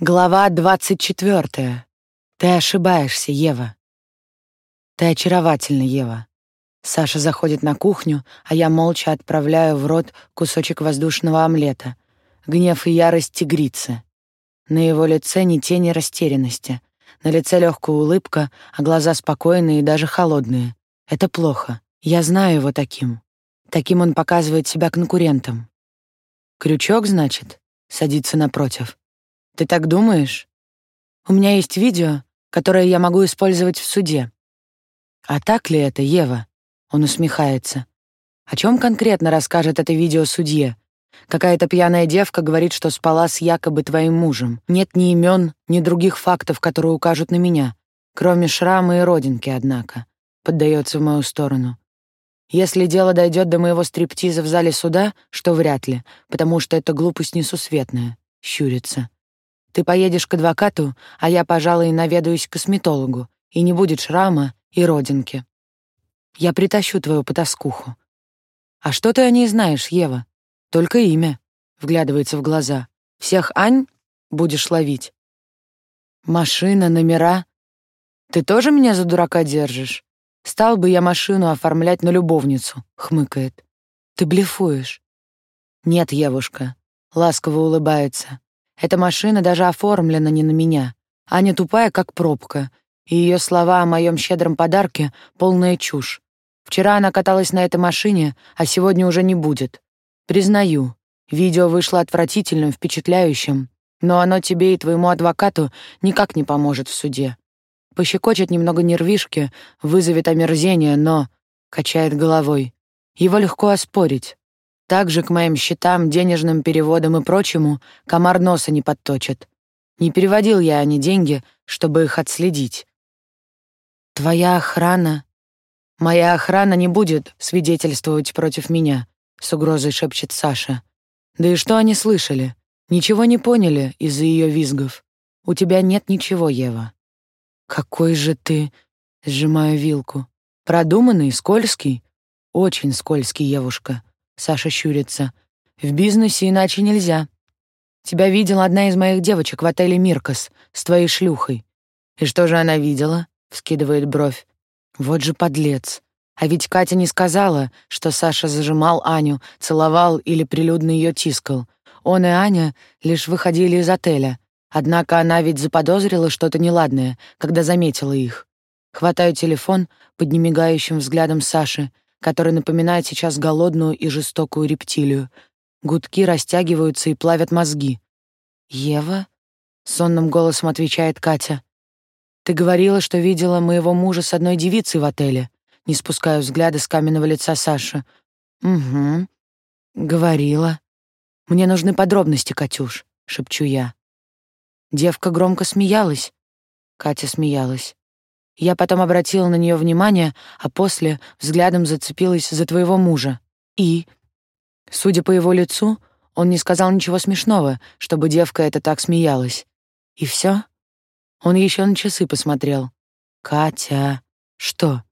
Глава двадцать четвертая. Ты ошибаешься, Ева. Ты очаровательна, Ева. Саша заходит на кухню, а я молча отправляю в рот кусочек воздушного омлета. Гнев и ярость тигрицы. На его лице ни тени растерянности. На лице легкая улыбка, а глаза спокойные и даже холодные. Это плохо. Я знаю его таким. Таким он показывает себя конкурентам. Крючок, значит, садится напротив. Ты так думаешь? У меня есть видео, которое я могу использовать в суде. А так ли это, Ева? Он усмехается. О чем конкретно расскажет это видео судье? Какая-то пьяная девка говорит, что спала с якобы твоим мужем. Нет ни имен, ни других фактов, которые укажут на меня, кроме шрама и родинки, однако. Поддается в мою сторону. Если дело дойдет до моего стриптиза в зале суда, что вряд ли, потому что это глупость несусветная. Щурится. Ты поедешь к адвокату, а я, пожалуй, наведаюсь к косметологу, и не будет шрама и родинки. Я притащу твою потаскуху. А что ты о ней знаешь, Ева? Только имя. Вглядывается в глаза. Всех Ань будешь ловить. Машина, номера. Ты тоже меня за дурака держишь? Стал бы я машину оформлять на любовницу, хмыкает. Ты блефуешь. Нет, Евушка, ласково улыбается. Эта машина даже оформлена не на меня. Аня тупая, как пробка, и ее слова о моем щедром подарке — полная чушь. Вчера она каталась на этой машине, а сегодня уже не будет. Признаю, видео вышло отвратительным, впечатляющим, но оно тебе и твоему адвокату никак не поможет в суде. Пощекочет немного нервишки, вызовет омерзение, но... Качает головой. Его легко оспорить. Также к моим счетам, денежным переводам и прочему комар носа не подточит. Не переводил я они деньги, чтобы их отследить. Твоя охрана... Моя охрана не будет свидетельствовать против меня, с угрозой шепчет Саша. Да и что они слышали? Ничего не поняли из-за ее визгов. У тебя нет ничего, Ева. Какой же ты... Сжимаю вилку. Продуманный, скользкий. Очень скользкий, Евушка. Саша щурится. В бизнесе иначе нельзя. Тебя видела одна из моих девочек в отеле Миркос с твоей шлюхой. И что же она видела? Вскидывает бровь. Вот же подлец. А ведь Катя не сказала, что Саша зажимал Аню, целовал или прилюдно ее тискал. Он и Аня лишь выходили из отеля. Однако она ведь заподозрила что-то неладное, когда заметила их. Хватаю телефон под немигающим взглядом Саши который напоминает сейчас голодную и жестокую рептилию. Гудки растягиваются и плавят мозги. «Ева?» — сонным голосом отвечает Катя. «Ты говорила, что видела моего мужа с одной девицей в отеле?» Не спускаю взгляда с каменного лица Саши. «Угу. Говорила. Мне нужны подробности, Катюш», — шепчу я. Девка громко смеялась. Катя смеялась. Я потом обратила на нее внимание, а после взглядом зацепилась за твоего мужа. И, судя по его лицу, он не сказал ничего смешного, чтобы девка это так смеялась. И все? Он еще на часы посмотрел. Катя, что?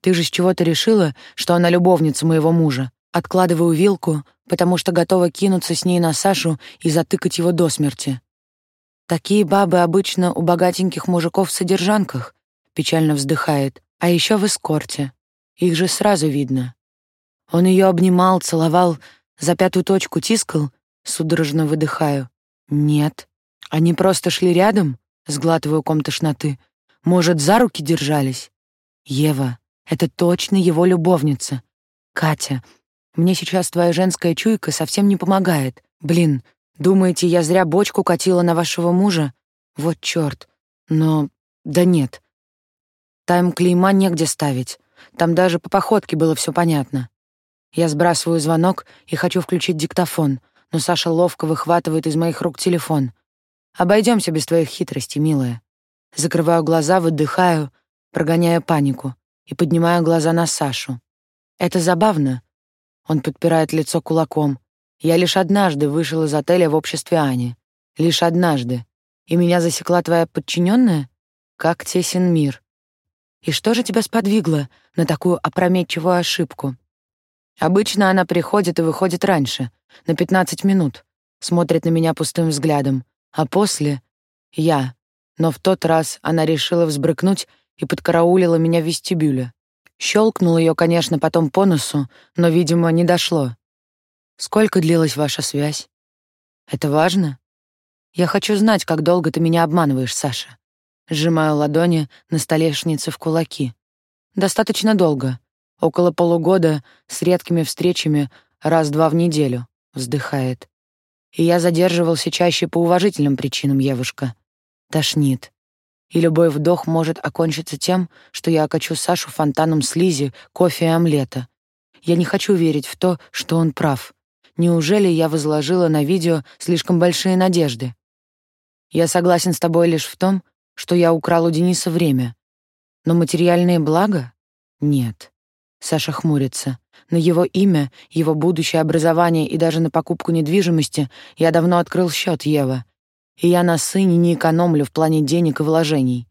Ты же с чего-то решила, что она любовница моего мужа. Откладываю вилку, потому что готова кинуться с ней на Сашу и затыкать его до смерти. Такие бабы обычно у богатеньких мужиков в содержанках, печально вздыхает. А еще в эскорте. Их же сразу видно. Он ее обнимал, целовал, за пятую точку тискал, судорожно выдыхаю. Нет. Они просто шли рядом, сглатываю ком тошноты. Может, за руки держались? Ева, это точно его любовница. Катя, мне сейчас твоя женская чуйка совсем не помогает. Блин, думаете, я зря бочку катила на вашего мужа? Вот чёрт. Но... Да нет. Там клейма негде ставить. Там даже по походке было все понятно. Я сбрасываю звонок и хочу включить диктофон, но Саша ловко выхватывает из моих рук телефон. Обойдемся без твоих хитростей, милая. Закрываю глаза, выдыхаю, прогоняя панику, и поднимаю глаза на Сашу. Это забавно. Он подпирает лицо кулаком. Я лишь однажды вышел из отеля в обществе Ани. Лишь однажды. И меня засекла твоя подчиненная? Как тесен мир. И что же тебя сподвигло на такую опрометчивую ошибку? Обычно она приходит и выходит раньше, на 15 минут, смотрит на меня пустым взглядом, а после Я. Но в тот раз она решила взбрыкнуть и подкараулила меня в вестибюле. Щелкнул ее, конечно, потом по носу, но, видимо, не дошло. Сколько длилась ваша связь? Это важно? Я хочу знать, как долго ты меня обманываешь, Саша. Сжимаю ладони на столешнице в кулаки. Достаточно долго. Около полугода с редкими встречами раз-два в неделю. Вздыхает. И я задерживался чаще по уважительным причинам, Евушка. Тошнит. И любой вдох может окончиться тем, что я окачу Сашу фонтаном слизи, кофе и омлета. Я не хочу верить в то, что он прав. Неужели я возложила на видео слишком большие надежды? Я согласен с тобой лишь в том, что я украл у Дениса время. Но материальные блага? Нет. Саша хмурится. На его имя, его будущее образование и даже на покупку недвижимости я давно открыл счет, Ева. И я на сыне не экономлю в плане денег и вложений.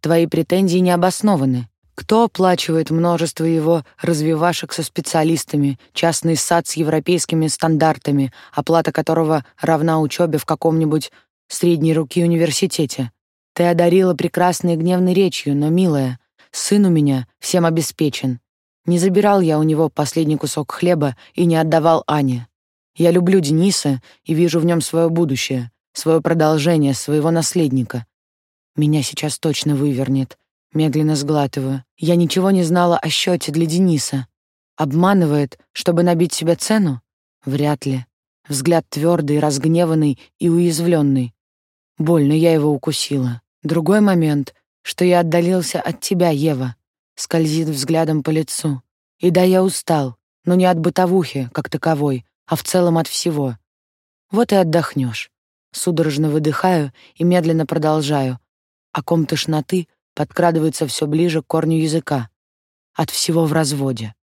Твои претензии не обоснованы. Кто оплачивает множество его развивашек со специалистами, частный сад с европейскими стандартами, оплата которого равна учебе в каком-нибудь средней руки университете? Ты одарила прекрасной гневной речью, но, милая, сын у меня всем обеспечен. Не забирал я у него последний кусок хлеба и не отдавал Ане. Я люблю Дениса и вижу в нем свое будущее, свое продолжение, своего наследника. Меня сейчас точно вывернет. Медленно сглатываю. Я ничего не знала о счете для Дениса. Обманывает, чтобы набить себе цену? Вряд ли. Взгляд твердый, разгневанный и уязвленный. Больно я его укусила. Другой момент, что я отдалился от тебя, Ева, скользит взглядом по лицу. И да, я устал, но не от бытовухи, как таковой, а в целом от всего. Вот и отдохнешь. Судорожно выдыхаю и медленно продолжаю. А ком тошноты подкрадывается все ближе к корню языка. От всего в разводе.